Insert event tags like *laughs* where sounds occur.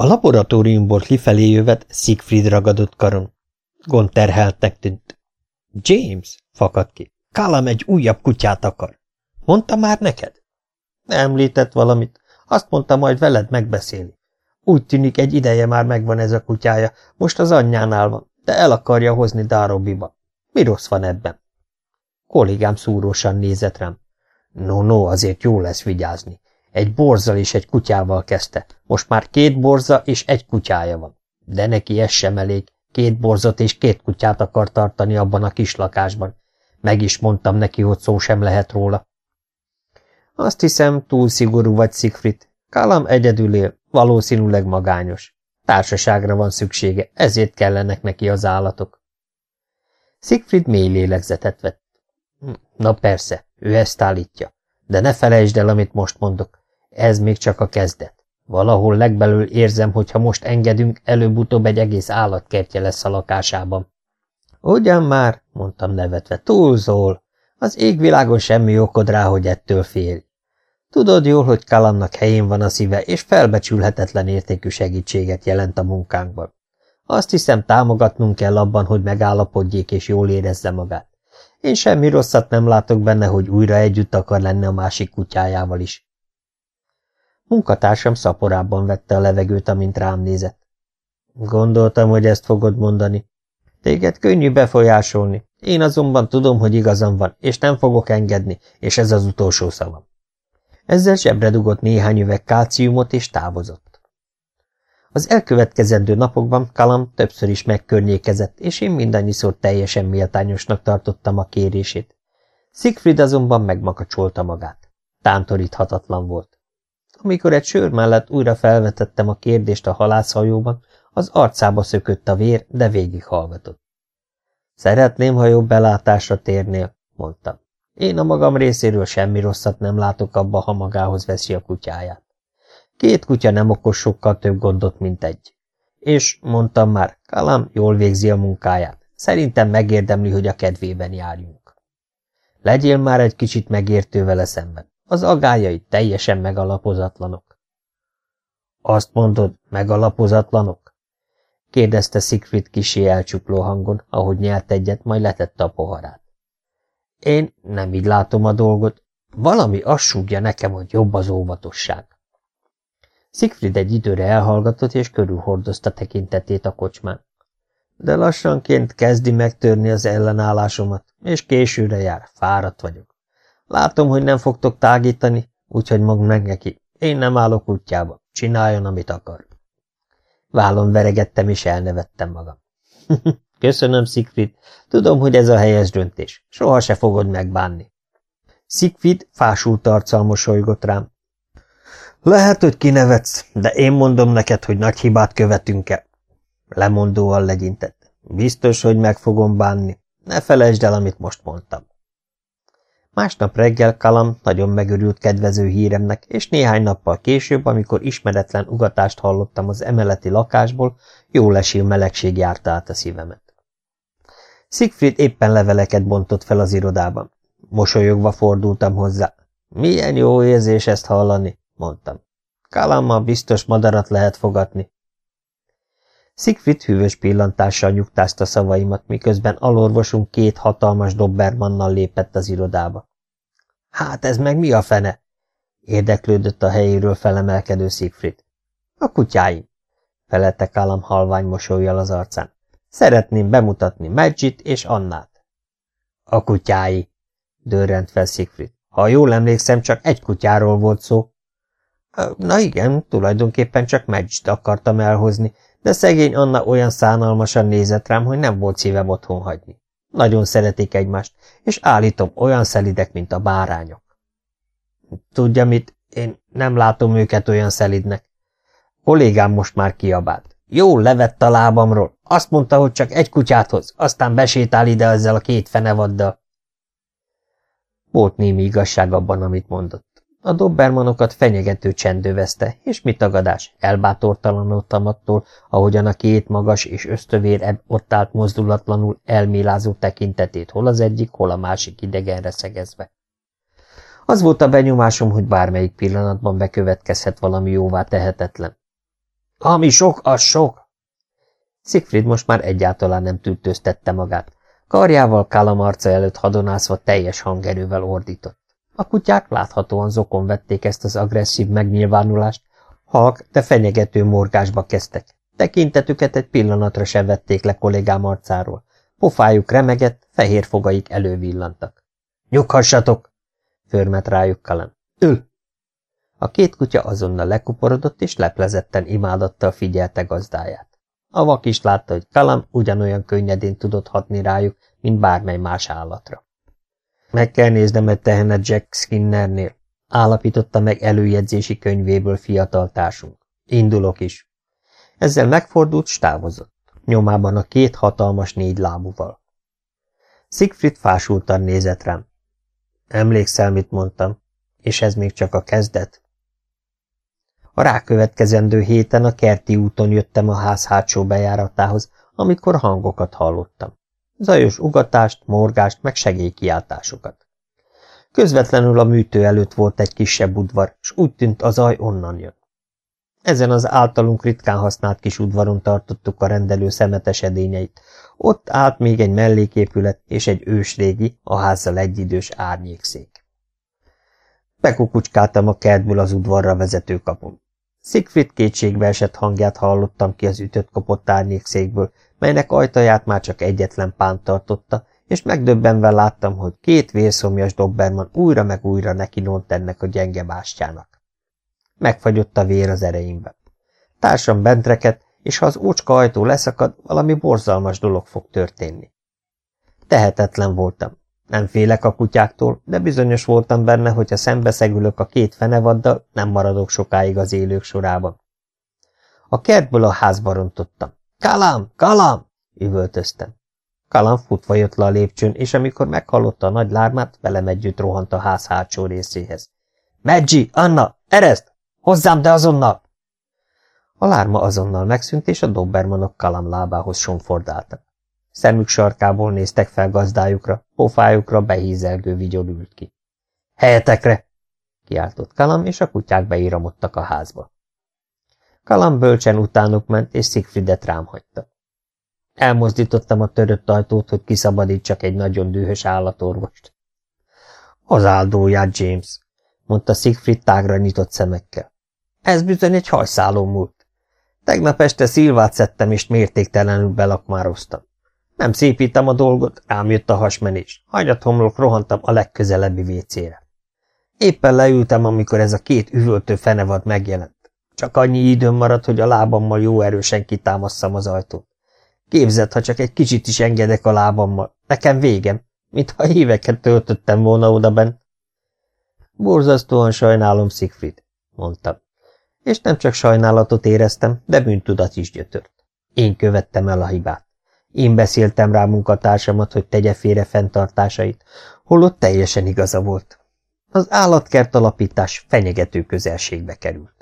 A laboratóriumból kifelé jövet Siegfried ragadott karon. Gond terheltnek tűnt. James, fakadt ki, Kálam egy újabb kutyát akar. Mondta már neked? Említett valamit. Azt mondta, majd veled megbeszéli. Úgy tűnik, egy ideje már megvan ez a kutyája, most az anyjánál van, de el akarja hozni Darobiba. Mi rossz van ebben? Kollégám szúrósan nézett rám. No, no, azért jó lesz vigyázni. Egy borzal és egy kutyával kezdte. Most már két borza és egy kutyája van. De neki ez sem elég. Két borzot és két kutyát akar tartani abban a kis lakásban. Meg is mondtam neki, hogy szó sem lehet róla. Azt hiszem, túl szigorú vagy, Siegfried. Kalam egyedül él, valószínűleg magányos. Társaságra van szüksége, ezért kellenek neki az állatok. Siegfried mély lélegzetet vett. Hm, na persze, ő ezt állítja. De ne felejtsd el, amit most mondok. Ez még csak a kezdet. Valahol legbelül érzem, hogy ha most engedünk, előbb-utóbb egy egész állatkertje lesz a lakásában. Ugyan már, mondtam nevetve, túlzól. Az égvilágon semmi okod rá, hogy ettől fél. Tudod jól, hogy Kalannak helyén van a szíve, és felbecsülhetetlen értékű segítséget jelent a munkánkban. Azt hiszem, támogatnunk kell abban, hogy megállapodjék és jól érezze magát. Én semmi rosszat nem látok benne, hogy újra együtt akar lenni a másik kutyájával is. Munkatársam szaporában vette a levegőt, amint rám nézett. Gondoltam, hogy ezt fogod mondani. Téged könnyű befolyásolni. Én azonban tudom, hogy igazam van, és nem fogok engedni, és ez az utolsó szavam. Ezzel zsebre dugott néhány üveg kálciumot, és távozott. Az elkövetkezendő napokban Kalam többször is megkörnyékezett, és én mindannyiszor teljesen méltányosnak tartottam a kérését. Siegfried azonban megmakacsolta magát. Tántoríthatatlan volt. Amikor egy sör mellett újra felvetettem a kérdést a halászhajóban, az arcába szökött a vér, de végighallgatott. Szeretném, ha jobb belátásra térnél, mondtam. Én a magam részéről semmi rosszat nem látok abba, ha magához veszi a kutyáját. Két kutya nem okos sokkal több gondot, mint egy. És, mondtam már, Kalam jól végzi a munkáját. Szerintem megérdemli, hogy a kedvében járjunk. Legyél már egy kicsit megértő vele szemben. Az agályai teljesen megalapozatlanok. Azt mondod, megalapozatlanok? kérdezte Siegfried kisé elcsukló hangon, ahogy nyelt egyet, majd letette a poharát. Én nem így látom a dolgot. Valami azt súgja nekem, hogy jobb az óvatosság. Siegfried egy időre elhallgatott, és körülhordozta tekintetét a kocsmán. De lassanként kezdi megtörni az ellenállásomat, és későre jár, fáradt vagyok. Látom, hogy nem fogtok tágítani, úgyhogy mag meg neki. Én nem állok útjába, csináljon, amit akar. Vállon veregettem, és elnevettem magam. *laughs* Köszönöm, Siegfried. Tudom, hogy ez a helyes döntés. Soha se fogod megbánni. Siegfried fásult arccal mosolygott rám. Lehet, hogy kinevetsz, de én mondom neked, hogy nagy hibát követünk el. Lemondóan legyintett. Biztos, hogy meg fogom bánni. Ne felejtsd el, amit most mondtam. Másnap reggel Kalam nagyon megörült kedvező híremnek, és néhány nappal később, amikor ismeretlen ugatást hallottam az emeleti lakásból, jó lesíl melegség járta át a szívemet. Siegfried éppen leveleket bontott fel az irodában. Mosolyogva fordultam hozzá. Milyen jó érzés ezt hallani, mondtam. Kalammal biztos madarat lehet fogatni. Siegfried hűvös pillantással nyugtázta szavaimat, miközben alorvosunk két hatalmas dobbermannal lépett az irodába. Hát ez meg mi a fene? érdeklődött a helyéről felemelkedő Siegfried. A kutyáim, felelte Kalam halvány mosolyjal az arcán. Szeretném bemutatni Magit és Annát. A kutyái, dörrent fel Siegfried. Ha jól emlékszem, csak egy kutyáról volt szó. Na igen, tulajdonképpen csak Magit akartam elhozni, de szegény Anna olyan szánalmasan nézett rám, hogy nem volt szívem otthon hagyni. Nagyon szeretik egymást, és állítom, olyan szelidek, mint a bárányok. Tudja mit, én nem látom őket olyan szelidnek. Kollégám most már kiabált. Jól levett a lábamról. Azt mondta, hogy csak egy kutyát hoz, aztán besétál ide ezzel a két fenevaddal. Volt némi igazság abban, amit mondott. A dobbermanokat fenyegető csendővezte, és mi tagadás, elbátortalanodtam attól, ahogyan a két magas és ösztövér ott állt mozdulatlanul elmélázó tekintetét hol az egyik, hol a másik idegenre szegezve. Az volt a benyomásom, hogy bármelyik pillanatban bekövetkezhet valami jóvá tehetetlen. Ami sok, az sok. Siegfried most már egyáltalán nem tűrtőztette magát. Karjával Kálam előtt hadonászva teljes hangerővel ordított. A kutyák láthatóan zokon vették ezt az agresszív megnyilvánulást, halk, de fenyegető morgásba kezdtek. Tekintetüket egy pillanatra se vették le kollégám arcáról. Pofájuk remegett, fehér fogaik elővillantak. – Nyughassatok! – förmet rájuk Kalem. – Ő! A két kutya azonnal lekuporodott, és leplezetten imádattal figyelte gazdáját. A vak is látta, hogy Kalam ugyanolyan könnyedén tudott hatni rájuk, mint bármely más állatra. Meg kell néznem egy tehenet Jack Skinnernél, állapította meg előjegyzési könyvéből fiatal társunk. Indulok is. Ezzel megfordult, stávozott, nyomában a két hatalmas négy lábúval. Siegfried fásultan nézett rám. Emlékszel, mit mondtam? És ez még csak a kezdet? A rákövetkezendő héten a kerti úton jöttem a ház hátsó bejáratához, amikor hangokat hallottam. Zajos ugatást, morgást, meg segélykiáltásokat. Közvetlenül a műtő előtt volt egy kisebb udvar, s úgy tűnt a zaj onnan jön. Ezen az általunk ritkán használt kis udvaron tartottuk a rendelő szemetes edényeit. Ott állt még egy melléképület és egy ősrégi, a házzal egyidős árnyékszék. Bekukucskáltam a kertből az udvarra vezető kapun. Siegfried kétségbe esett hangját hallottam ki az ütött kopott árnyékszékből, melynek ajtaját már csak egyetlen pánt tartotta, és megdöbbenve láttam, hogy két vérszomjas Dobberman újra meg újra neki nont ennek a gyenge bástyának. Megfagyott a vér az ereimben. Társam bent és ha az ócska ajtó leszakad, valami borzalmas dolog fog történni. Tehetetlen voltam. Nem félek a kutyáktól, de bizonyos voltam benne, hogy ha szembeszegülök a két fenevaddal, nem maradok sokáig az élők sorában. A kertből a házba rontottam. Kalám! Kalám! üvöltöztem. Kalám futva jött le a lépcsőn, és amikor meghallotta a nagy lármát, velem együtt rohant a ház hátsó részéhez. Meggi, Anna, ereszt! Hozzám, de azonnal! A lárma azonnal megszűnt, és a dobbermanok Kalam lábához sonfordáltak. Szemük sarkából néztek fel gazdájukra, pofájukra behízelgő vigyor ült ki. Helyetekre! kiáltott Kalam, és a kutyák beíramodtak a házba. Kalam bölcsen utánuk ment, és Siegfriedet rám hagyta. Elmozdítottam a törött ajtót, hogy kiszabadítsak egy nagyon dühös állatorvost. Az áldóját, James, mondta Siegfried tágra nyitott szemekkel. Ez bizony egy hajszáló múlt. Tegnap este szilvát szedtem, és mértéktelenül belakmároztam. Nem szépítem a dolgot, rám jött a hasmenés. Hagyathomlok rohantam a legközelebbi vécére. Éppen leültem, amikor ez a két üvöltő fenevad megjelent. Csak annyi időm maradt, hogy a lábammal jó erősen kitámasszam az ajtót. Képzeld, ha csak egy kicsit is engedek a lábammal. Nekem végem, mintha éveket töltöttem volna oda bent. Borzasztóan sajnálom, Siegfried, mondtam. És nem csak sajnálatot éreztem, de bűntudat is gyötört. Én követtem el a hibát. Én beszéltem rá munkatársamat, hogy tegye félre fenntartásait, holott teljesen igaza volt. Az állatkert alapítás fenyegető közelségbe került.